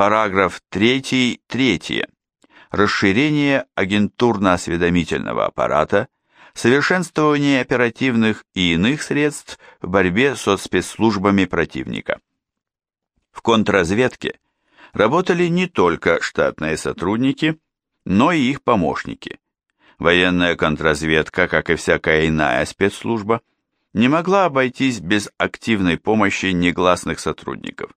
Параграф 3. Третье. Расширение агентурно-осведомительного аппарата, совершенствование оперативных и иных средств в борьбе со спецслужбами противника. В контрразведке работали не только штатные сотрудники, но и их помощники. Военная контрразведка, как и всякая иная спецслужба, не могла обойтись без активной помощи негласных сотрудников.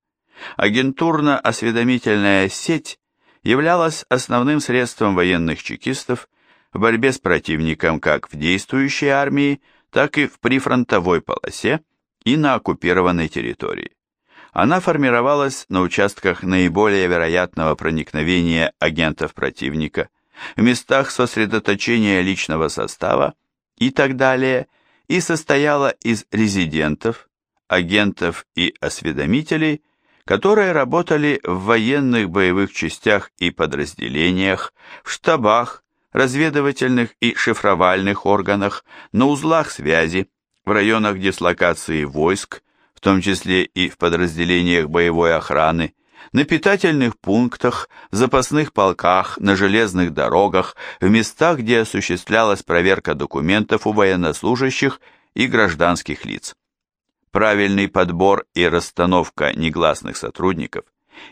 Агентурно-осведомительная сеть являлась основным средством военных чекистов в борьбе с противником как в действующей армии, так и в прифронтовой полосе и на оккупированной территории. Она формировалась на участках наиболее вероятного проникновения агентов противника, в местах сосредоточения личного состава и так далее, и состояла из резидентов, агентов и осведомителей, которые работали в военных боевых частях и подразделениях, в штабах, разведывательных и шифровальных органах, на узлах связи, в районах дислокации войск, в том числе и в подразделениях боевой охраны, на питательных пунктах, в запасных полках, на железных дорогах, в местах, где осуществлялась проверка документов у военнослужащих и гражданских лиц правильный подбор и расстановка негласных сотрудников,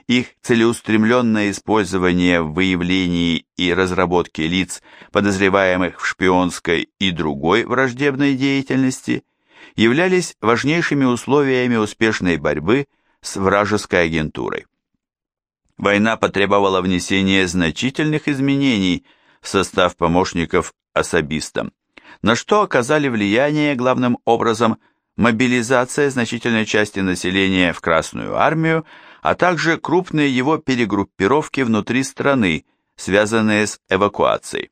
их целеустремленное использование в выявлении и разработке лиц, подозреваемых в шпионской и другой враждебной деятельности, являлись важнейшими условиями успешной борьбы с вражеской агентурой. Война потребовала внесения значительных изменений в состав помощников особистам, на что оказали влияние главным образом мобилизация значительной части населения в Красную армию, а также крупные его перегруппировки внутри страны, связанные с эвакуацией.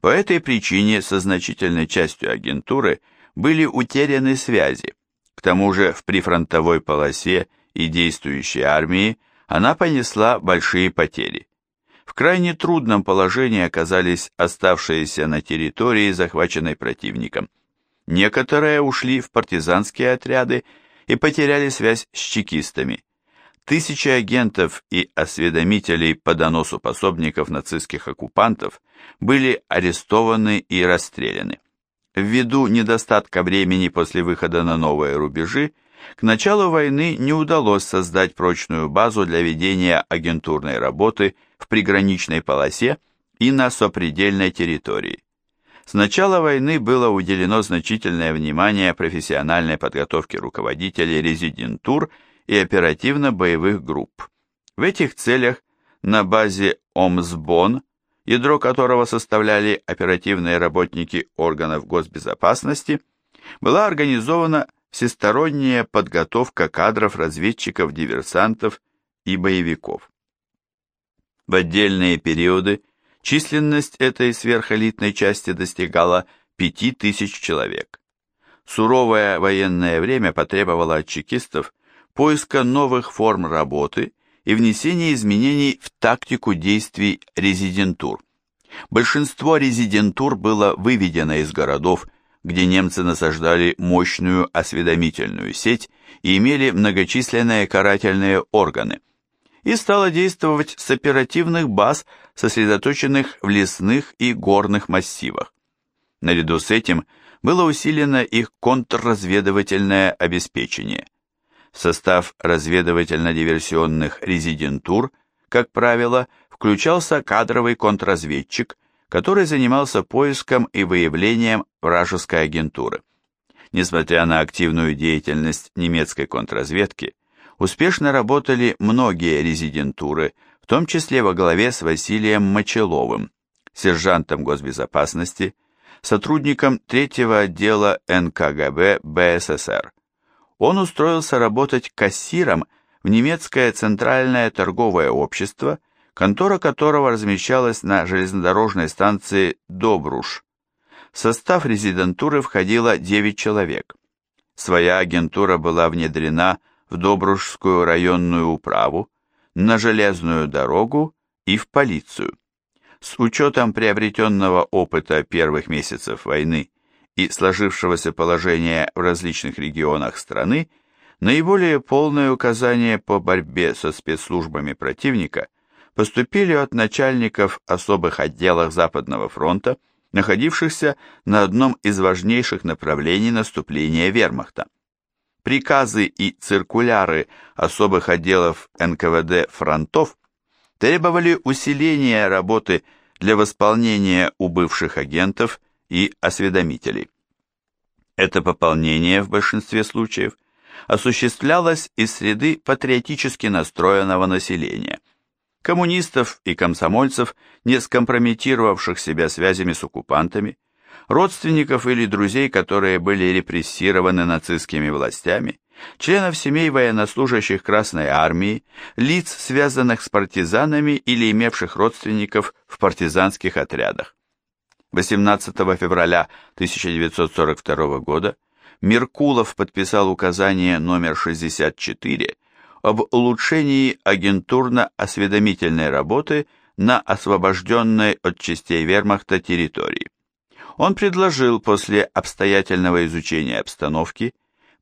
По этой причине со значительной частью агентуры были утеряны связи. К тому же в прифронтовой полосе и действующей армии она понесла большие потери. В крайне трудном положении оказались оставшиеся на территории, захваченной противником. Некоторые ушли в партизанские отряды и потеряли связь с чекистами. Тысячи агентов и осведомителей по доносу пособников нацистских оккупантов были арестованы и расстреляны. Ввиду недостатка времени после выхода на новые рубежи, к началу войны не удалось создать прочную базу для ведения агентурной работы в приграничной полосе и на сопредельной территории. С начала войны было уделено значительное внимание профессиональной подготовке руководителей резидентур и оперативно-боевых групп. В этих целях на базе ОМСБОН, ядро которого составляли оперативные работники органов госбезопасности, была организована всесторонняя подготовка кадров разведчиков, диверсантов и боевиков. В отдельные периоды Численность этой сверхэлитной части достигала 5000 человек. Суровое военное время потребовало от чекистов поиска новых форм работы и внесения изменений в тактику действий резидентур. Большинство резидентур было выведено из городов, где немцы насаждали мощную осведомительную сеть и имели многочисленные карательные органы, и стало действовать с оперативных баз сосредоточенных в лесных и горных массивах. Наряду с этим было усилено их контрразведывательное обеспечение. В состав разведывательно-диверсионных резидентур, как правило, включался кадровый контрразведчик, который занимался поиском и выявлением вражеской агентуры. Несмотря на активную деятельность немецкой контрразведки, успешно работали многие резидентуры, в том числе во главе с Василием Мочеловым, сержантом госбезопасности, сотрудником третьего отдела НКГБ БССР. Он устроился работать кассиром в немецкое центральное торговое общество, контора которого размещалась на железнодорожной станции Добруш. В состав резидентуры входило 9 человек. Своя агентура была внедрена в Добружскую районную управу, на железную дорогу и в полицию. С учетом приобретенного опыта первых месяцев войны и сложившегося положения в различных регионах страны, Наиболее полные указания по борьбе со спецслужбами противника поступили от начальников особых отделов Западного фронта, находившихся на одном из важнейших направлений наступления вермахта. Приказы и циркуляры особых отделов НКВД фронтов требовали усиления работы для восполнения убывших агентов и осведомителей. Это пополнение в большинстве случаев осуществлялось из среды патриотически настроенного населения, коммунистов и комсомольцев, не скомпрометировавших себя связями с оккупантами, родственников или друзей, которые были репрессированы нацистскими властями, членов семей военнослужащих Красной Армии, лиц, связанных с партизанами или имевших родственников в партизанских отрядах. 18 февраля 1942 года Меркулов подписал указание номер 64 об улучшении агентурно-осведомительной работы на освобожденной от частей вермахта территории. Он предложил после обстоятельного изучения обстановки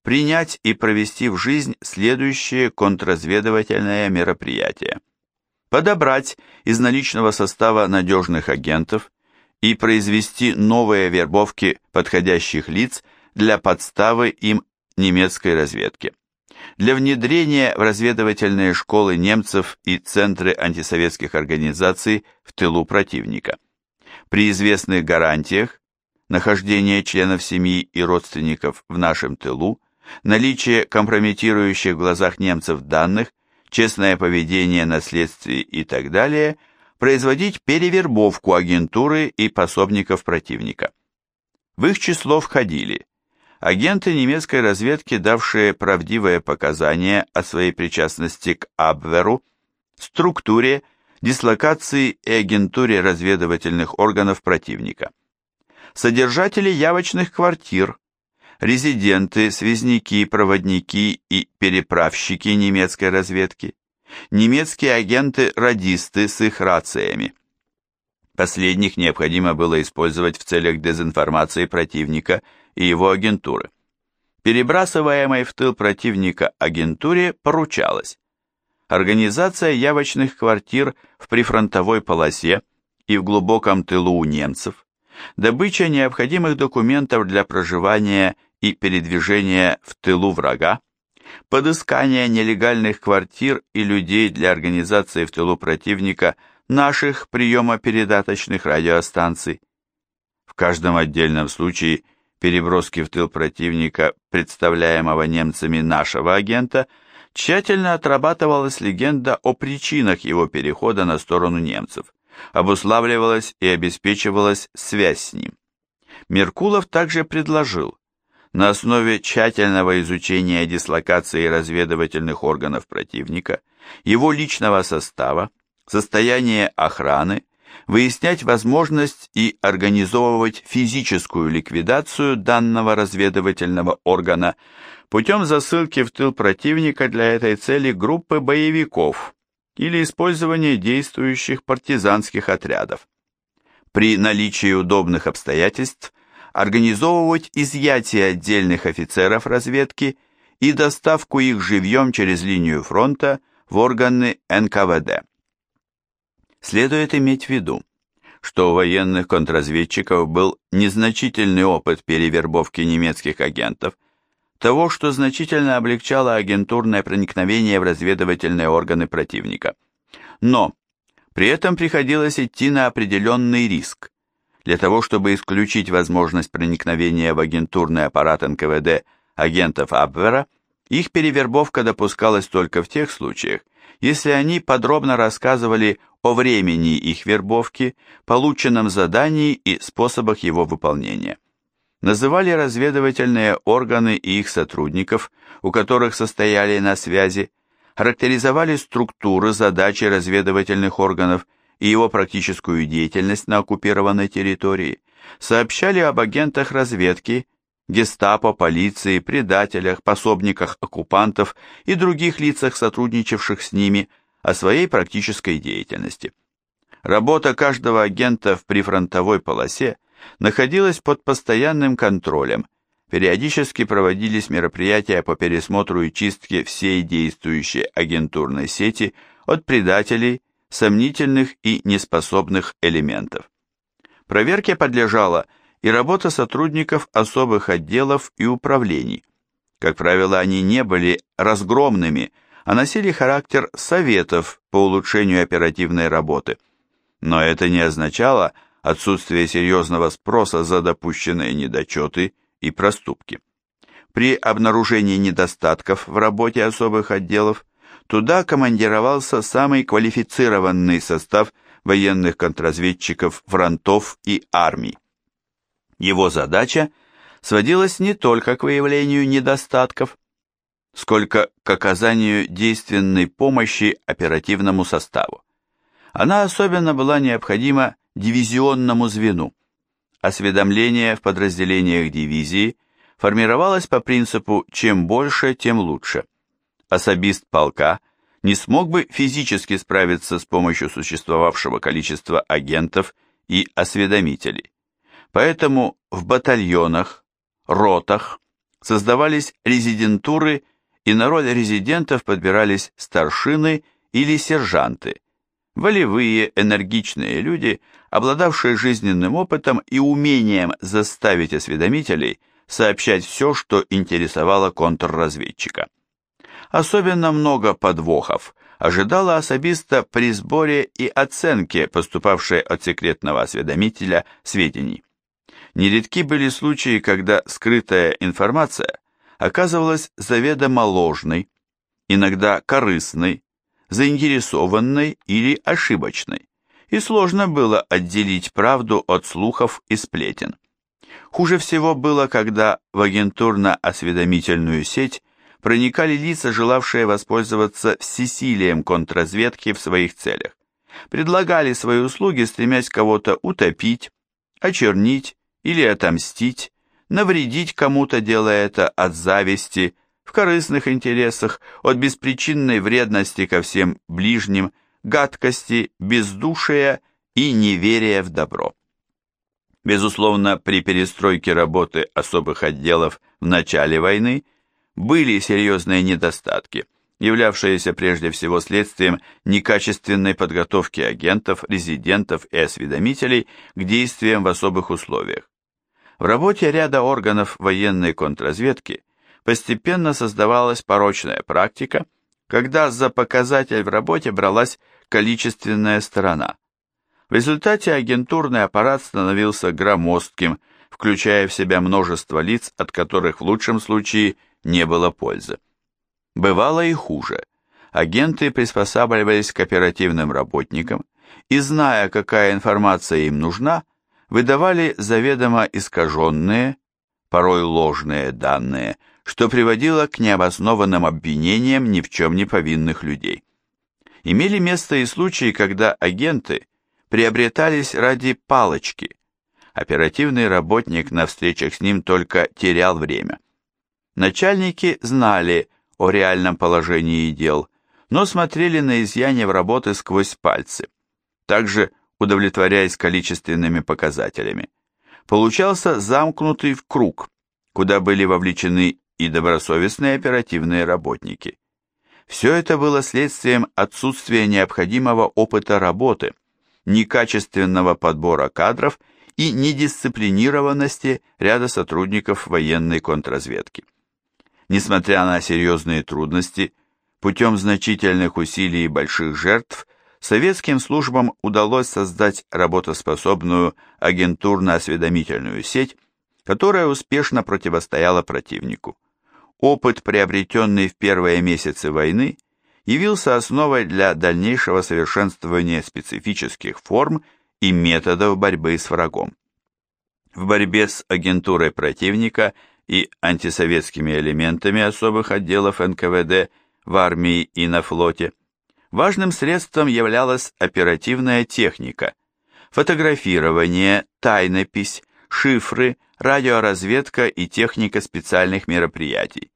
принять и провести в жизнь следующее контрразведывательное мероприятие. Подобрать из наличного состава надежных агентов и произвести новые вербовки подходящих лиц для подставы им немецкой разведки. Для внедрения в разведывательные школы немцев и центры антисоветских организаций в тылу противника. При известных гарантиях нахождение членов семьи и родственников в нашем тылу, наличие компрометирующих в глазах немцев данных, честное поведение на следствии и так далее, производить перевербовку агентуры и пособников противника. В их число входили агенты немецкой разведки, давшие правдивые показания о своей причастности к Абверу, структуре, дислокации и агентуре разведывательных органов противника содержатели явочных квартир, резиденты, связники, проводники и переправщики немецкой разведки, немецкие агенты-радисты с их рациями. Последних необходимо было использовать в целях дезинформации противника и его агентуры. Перебрасываемой в тыл противника агентуре поручалось организация явочных квартир в прифронтовой полосе и в глубоком тылу у немцев, добыча необходимых документов для проживания и передвижения в тылу врага, подыскание нелегальных квартир и людей для организации в тылу противника наших приемо-передаточных радиостанций. В каждом отдельном случае переброски в тыл противника, представляемого немцами нашего агента, тщательно отрабатывалась легенда о причинах его перехода на сторону немцев обуславливалась и обеспечивалась связь с ним. Меркулов также предложил на основе тщательного изучения дислокации разведывательных органов противника, его личного состава, состояния охраны, выяснять возможность и организовывать физическую ликвидацию данного разведывательного органа путем засылки в тыл противника для этой цели группы боевиков, или использование действующих партизанских отрядов. При наличии удобных обстоятельств организовывать изъятие отдельных офицеров разведки и доставку их живьем через линию фронта в органы НКВД. Следует иметь в виду, что у военных контрразведчиков был незначительный опыт перевербовки немецких агентов того, что значительно облегчало агентурное проникновение в разведывательные органы противника. Но при этом приходилось идти на определенный риск. Для того, чтобы исключить возможность проникновения в агентурный аппарат НКВД агентов Абвера, их перевербовка допускалась только в тех случаях, если они подробно рассказывали о времени их вербовки, полученном задании и способах его выполнения называли разведывательные органы и их сотрудников, у которых состояли на связи, характеризовали структуры, задачи разведывательных органов и его практическую деятельность на оккупированной территории, сообщали об агентах разведки, гестапо, полиции, предателях, пособниках оккупантов и других лицах, сотрудничавших с ними, о своей практической деятельности. Работа каждого агента в прифронтовой полосе находилась под постоянным контролем, периодически проводились мероприятия по пересмотру и чистке всей действующей агентурной сети от предателей, сомнительных и неспособных элементов. Проверке подлежала и работа сотрудников особых отделов и управлений. Как правило, они не были разгромными, а носили характер советов по улучшению оперативной работы. Но это не означало отсутствие серьезного спроса за допущенные недочеты и проступки. При обнаружении недостатков в работе особых отделов туда командировался самый квалифицированный состав военных контрразведчиков фронтов и армий. Его задача сводилась не только к выявлению недостатков, сколько к оказанию действенной помощи оперативному составу. Она особенно была необходима дивизионному звену. Осведомление в подразделениях дивизии формировалось по принципу «чем больше, тем лучше». Особист полка не смог бы физически справиться с помощью существовавшего количества агентов и осведомителей. Поэтому в батальонах, ротах создавались резидентуры и на роль резидентов подбирались старшины или сержанты, волевые, энергичные люди, обладавшие жизненным опытом и умением заставить осведомителей сообщать все, что интересовало контрразведчика. Особенно много подвохов ожидало особисто при сборе и оценке поступавшей от секретного осведомителя сведений. Нередки были случаи, когда скрытая информация оказывалась заведомо ложной, иногда корыстной, заинтересованной или ошибочной, и сложно было отделить правду от слухов и сплетен. Хуже всего было, когда в агентурно-осведомительную сеть проникали лица, желавшие воспользоваться всесилием контрразведки в своих целях. Предлагали свои услуги, стремясь кого-то утопить, очернить или отомстить, навредить кому-то, делая это от зависти, в корыстных интересах, от беспричинной вредности ко всем ближним, гадкости, бездушия и неверия в добро. Безусловно, при перестройке работы особых отделов в начале войны были серьезные недостатки, являвшиеся прежде всего следствием некачественной подготовки агентов, резидентов и осведомителей к действиям в особых условиях. В работе ряда органов военной контрразведки постепенно создавалась порочная практика, когда за показатель в работе бралась количественная сторона. В результате агентурный аппарат становился громоздким, включая в себя множество лиц, от которых в лучшем случае не было пользы. Бывало и хуже. Агенты приспосабливались к оперативным работникам и, зная, какая информация им нужна, выдавали заведомо искаженные, порой ложные данные, что приводило к необоснованным обвинениям ни в чем не повинных людей. Имели место и случаи, когда агенты приобретались ради палочки. Оперативный работник на встречах с ним только терял время. Начальники знали о реальном положении дел, но смотрели на изъяне в работы сквозь пальцы. Также удовлетворяясь количественными показателями. Получался замкнутый в круг, куда были вовлечены и добросовестные оперативные работники. Все это было следствием отсутствия необходимого опыта работы, некачественного подбора кадров и недисциплинированности ряда сотрудников военной контрразведки. Несмотря на серьезные трудности, путем значительных усилий и больших жертв советским службам удалось создать работоспособную агентурно-осведомительную сеть, которая успешно противостояла противнику. Опыт, приобретенный в первые месяцы войны, явился основой для дальнейшего совершенствования специфических форм и методов борьбы с врагом. В борьбе с агентурой противника и антисоветскими элементами особых отделов НКВД в армии и на флоте – Важным средством являлась оперативная техника, фотографирование, тайнопись, шифры, радиоразведка и техника специальных мероприятий.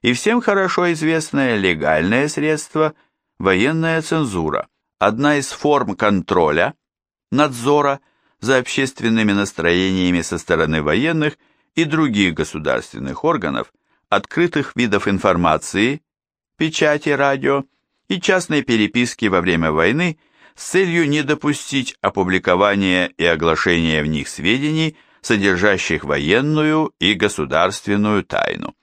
И всем хорошо известное легальное средство – военная цензура, одна из форм контроля, надзора за общественными настроениями со стороны военных и других государственных органов, открытых видов информации, печати, радио и частной переписки во время войны с целью не допустить опубликования и оглашения в них сведений, содержащих военную и государственную тайну.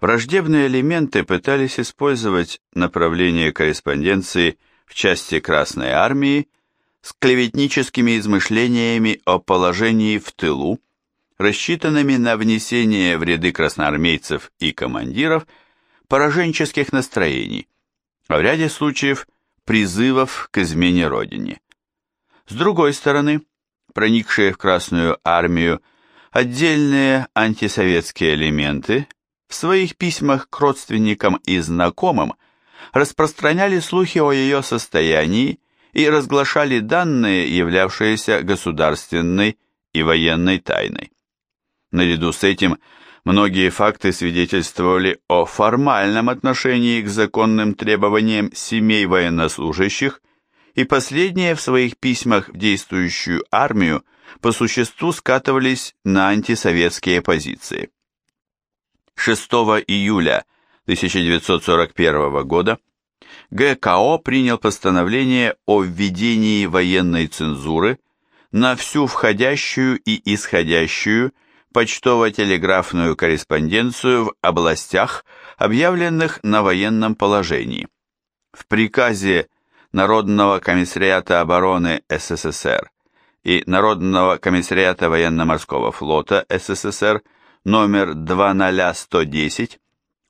Враждебные элементы пытались использовать направление корреспонденции в части Красной Армии с клеветническими измышлениями о положении в тылу, рассчитанными на внесение в ряды красноармейцев и командиров пораженческих настроений, а в ряде случаев призывов к измене Родине. С другой стороны, проникшие в Красную Армию отдельные антисоветские элементы в своих письмах к родственникам и знакомым распространяли слухи о ее состоянии и разглашали данные, являвшиеся государственной и военной тайной. Наряду с этим многие факты свидетельствовали о формальном отношении к законным требованиям семей военнослужащих, и последние в своих письмах в действующую армию по существу скатывались на антисоветские позиции. 6 июля 1941 года ГКО принял постановление о введении военной цензуры на всю входящую и исходящую почтово-телеграфную корреспонденцию в областях, объявленных на военном положении. В приказе Народного комиссариата обороны СССР и Народного комиссариата военно-морского флота СССР номер 20110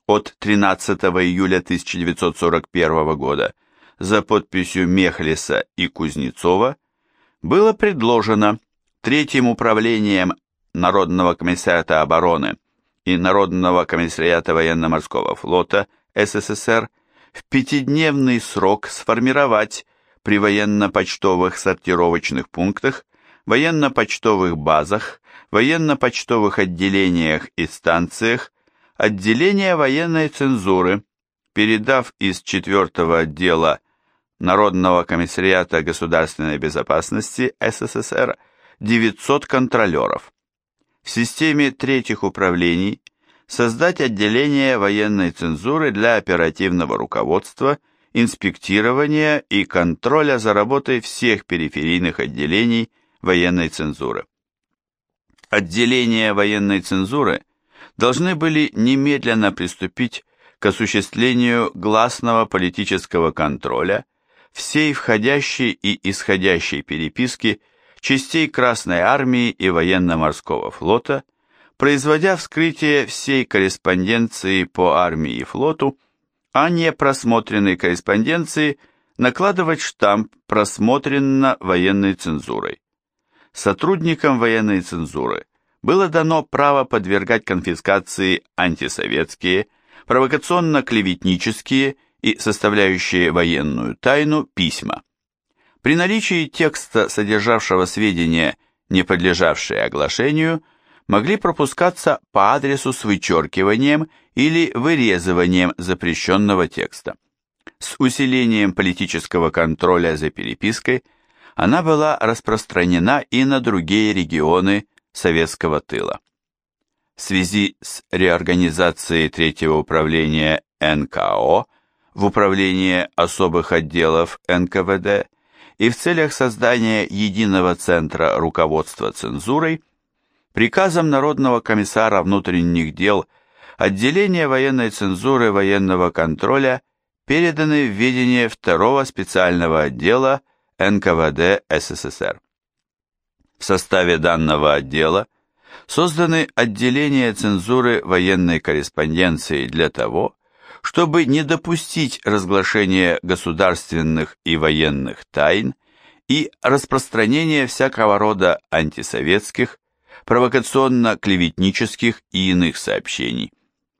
от 13 июля 1941 года за подписью Мехлиса и Кузнецова было предложено Третьим управлением Народного комиссариата обороны и Народного комиссариата военно-морского флота СССР в пятидневный срок сформировать при военно-почтовых сортировочных пунктах, военно-почтовых базах, военно-почтовых отделениях и станциях отделение военной цензуры, передав из 4 отдела Народного комиссариата государственной безопасности СССР 900 контролеров. В системе третьих управлений создать отделение военной цензуры для оперативного руководства, инспектирования и контроля за работой всех периферийных отделений военной цензуры. Отделения военной цензуры должны были немедленно приступить к осуществлению гласного политического контроля всей входящей и исходящей переписки частей Красной Армии и Военно-Морского флота, производя вскрытие всей корреспонденции по армии и флоту, а не просмотренной корреспонденции накладывать штамп «Просмотрено военной цензурой». Сотрудникам военной цензуры было дано право подвергать конфискации антисоветские, провокационно-клеветнические и составляющие военную тайну письма. При наличии текста, содержавшего сведения, не подлежавшие оглашению, могли пропускаться по адресу с вычеркиванием или вырезыванием запрещенного текста. С усилением политического контроля за перепиской она была распространена и на другие регионы советского тыла. В связи с реорганизацией третьего управления НКО в управление особых отделов НКВД и в целях создания единого центра руководства цензурой, приказом Народного комиссара внутренних дел отделение военной цензуры военного контроля переданы в ведение второго специального отдела НКВД СССР. В составе данного отдела созданы отделения цензуры военной корреспонденции для того, чтобы не допустить разглашения государственных и военных тайн и распространения всякого рода антисоветских, провокационно-клеветнических и иных сообщений,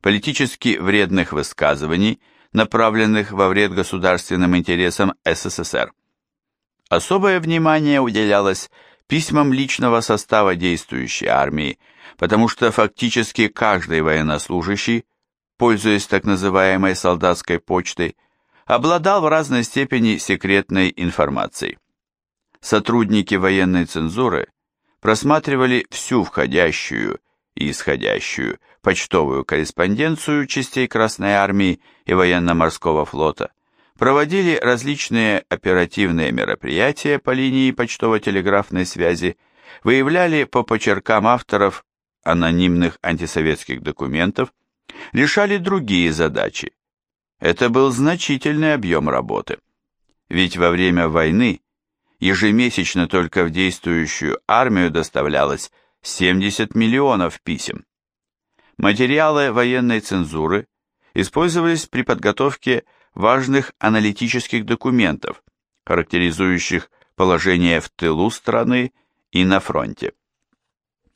политически вредных высказываний, направленных во вред государственным интересам СССР. Особое внимание уделялось письмам личного состава действующей армии, потому что фактически каждый военнослужащий, пользуясь так называемой солдатской почтой, обладал в разной степени секретной информацией. Сотрудники военной цензуры просматривали всю входящую и исходящую почтовую корреспонденцию частей Красной Армии и военно-морского флота, проводили различные оперативные мероприятия по линии почтово-телеграфной связи, выявляли по почеркам авторов анонимных антисоветских документов, решали другие задачи. Это был значительный объем работы. Ведь во время войны ежемесячно только в действующую армию доставлялось 70 миллионов писем. Материалы военной цензуры использовались при подготовке важных аналитических документов, характеризующих положение в тылу страны и на фронте.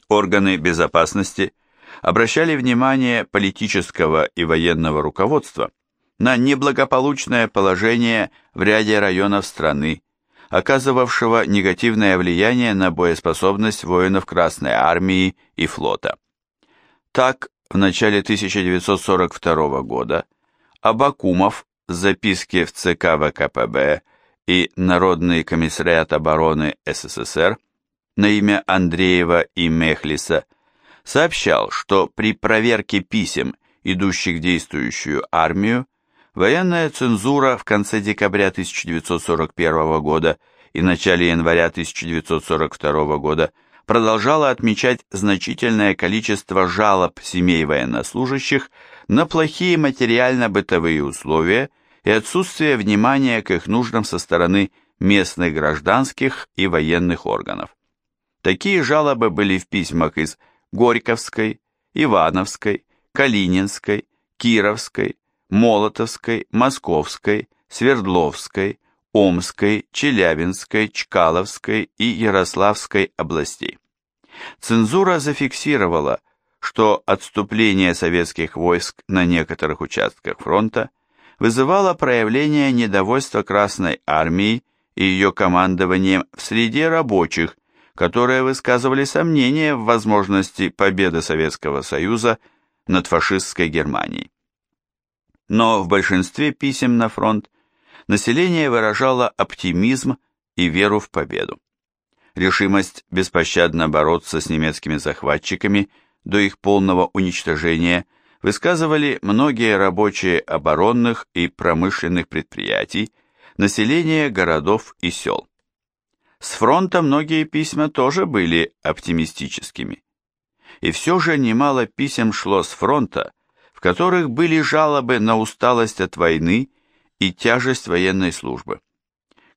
Органы безопасности обращали внимание политического и военного руководства на неблагополучное положение в ряде районов страны, оказывавшего негативное влияние на боеспособность воинов Красной Армии и флота. Так, в начале 1942 года Абакумов в записке в ЦК ВКПБ и Народный комиссариат обороны СССР на имя Андреева и Мехлиса сообщал, что при проверке писем, идущих в действующую армию, военная цензура в конце декабря 1941 года и начале января 1942 года продолжала отмечать значительное количество жалоб семей военнослужащих на плохие материально-бытовые условия и отсутствие внимания к их нуждам со стороны местных гражданских и военных органов. Такие жалобы были в письмах из Горьковской, Ивановской, Калининской, Кировской, Молотовской, Московской, Свердловской, Омской, Челябинской, Чкаловской и Ярославской областей. Цензура зафиксировала, что отступление советских войск на некоторых участках фронта вызывало проявление недовольства Красной Армии и ее командованием в среде рабочих, которые высказывали сомнения в возможности победы Советского Союза над фашистской Германией. Но в большинстве писем на фронт население выражало оптимизм и веру в победу. Решимость беспощадно бороться с немецкими захватчиками до их полного уничтожения высказывали многие рабочие оборонных и промышленных предприятий, население городов и сел. С фронта многие письма тоже были оптимистическими. И все же немало писем шло с фронта, которых были жалобы на усталость от войны и тяжесть военной службы.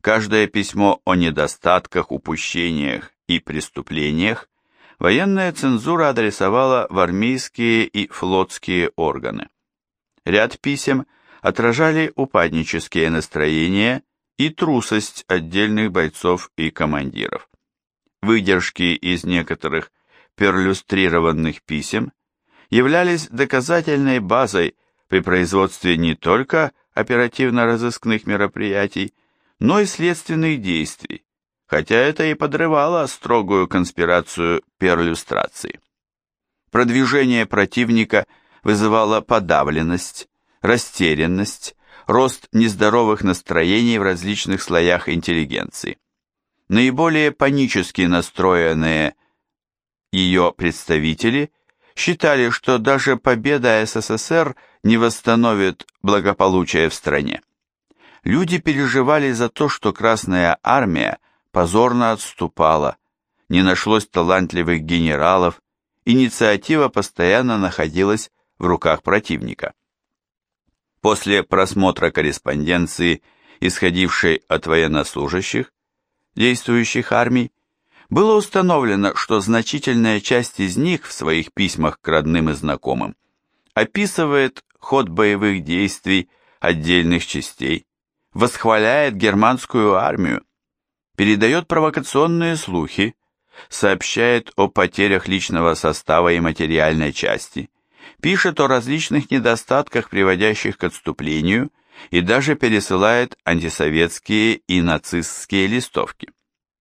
Каждое письмо о недостатках, упущениях и преступлениях военная цензура адресовала в армейские и флотские органы. Ряд писем отражали упаднические настроения и трусость отдельных бойцов и командиров. Выдержки из некоторых перлюстрированных писем являлись доказательной базой при производстве не только оперативно-розыскных мероприятий, но и следственных действий, хотя это и подрывало строгую конспирацию перлюстрации. Продвижение противника вызывало подавленность, растерянность, рост нездоровых настроений в различных слоях интеллигенции. Наиболее панически настроенные ее представители считали, что даже победа СССР не восстановит благополучие в стране. Люди переживали за то, что Красная Армия позорно отступала, не нашлось талантливых генералов, инициатива постоянно находилась в руках противника. После просмотра корреспонденции, исходившей от военнослужащих, действующих армий, было установлено, что значительная часть из них в своих письмах к родным и знакомым описывает ход боевых действий отдельных частей, восхваляет германскую армию, передает провокационные слухи, сообщает о потерях личного состава и материальной части, пишет о различных недостатках, приводящих к отступлению, и даже пересылает антисоветские и нацистские листовки.